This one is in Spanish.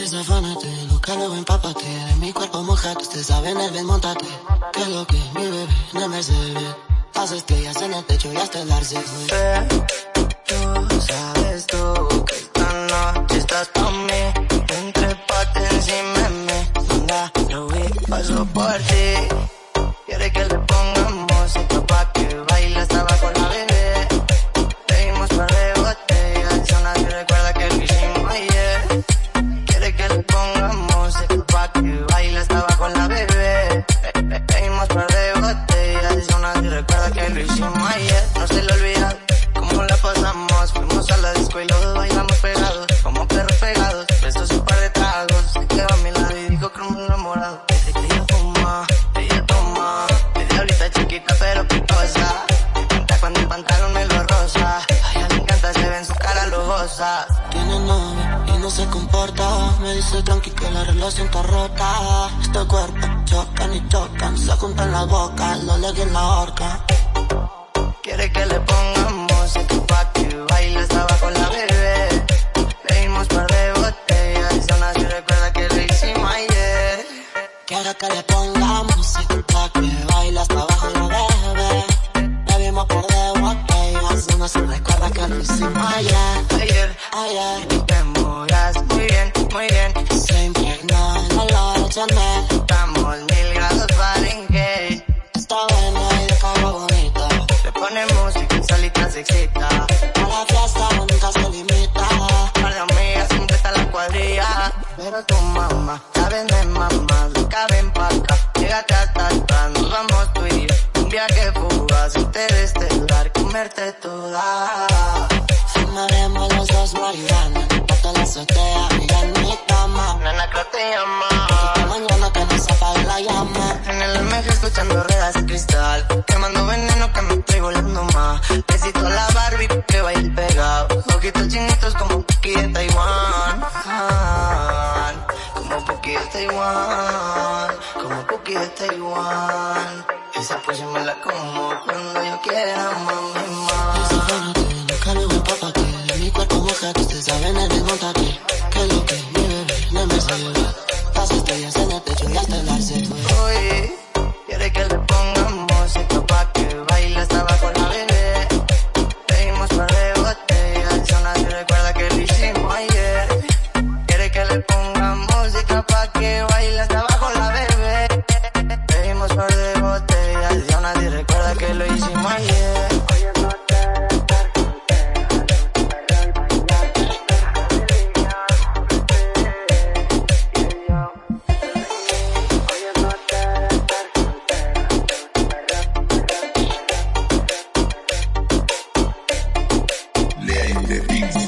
Desafánate, lo luego empápate. De mi cuerpo mojate, usted sabe en el bien montate. Que lo que mi bebé no me se ve Las estrellas en el techo y hasta el arce Tú sabes tú que esta noche estás pa' mí. Entre pate encima mí Manda, lo vi, paso por ti. Quiere que le yo nadie recuerda que lo hicimos ayer. No se lo olvida cómo la pasamos. Fuimos a la disco y los lujosa Tiene novia y no se comporta. Me dice tranqui que la relación está rota. Este cuerpo chocan y chocan Se juntan la boca, lo legui en la horca. Quiere que le pongamos esto pa' que baile hasta abajo la bebé. Pedimos par de botellas y aún así recuerda que lo hicimos ayer. Quiero que le pongamos música pa' que Ayer, te moras muy bien, muy bien. Se impregnó el olor de Chanel Estamos mil grados Fahrenheit Está bueno y de cara bonita Le pone música solita se excita. A la fiesta nunca se limita. Par de amigas siempre está la cuadrilla. Pero tu mamá, la vende mamá Loca ven pa' acá, llégate hasta acá Nos vamos tú y yo. Un viaje fugaz, interestelar Comerte toda Fumaremos los dos marihuana Hasta la azotea, mira en mi cama. Nana creo te llama. Esta mañana que nos apague la llama. En el MG escuchando ruedas de cristal. Quemando veneno que me estoy volviendo más. Besito a la Barbie que baile pegado. Ojitos chinitos como Puki de Taiwán. Como Puki de Taiwán. Como Puki de Taiwán. Esa polla me la como cuando yo quiera, mami, mami montate Que lo que mi bebé no me se ve Las estrellas en el techo y hasta el arce. Uy, quiere que le pongamos esto pa' que baile hasta abajo la bebé. Pedimos par de botellas, yo nadie recuerda que lo hicimos ayer. Quiere que le pongamos esto pa' que baile hasta abajo la bebé. Pedimos par de botellas, yo nadie recuerda que lo hicimos ayer de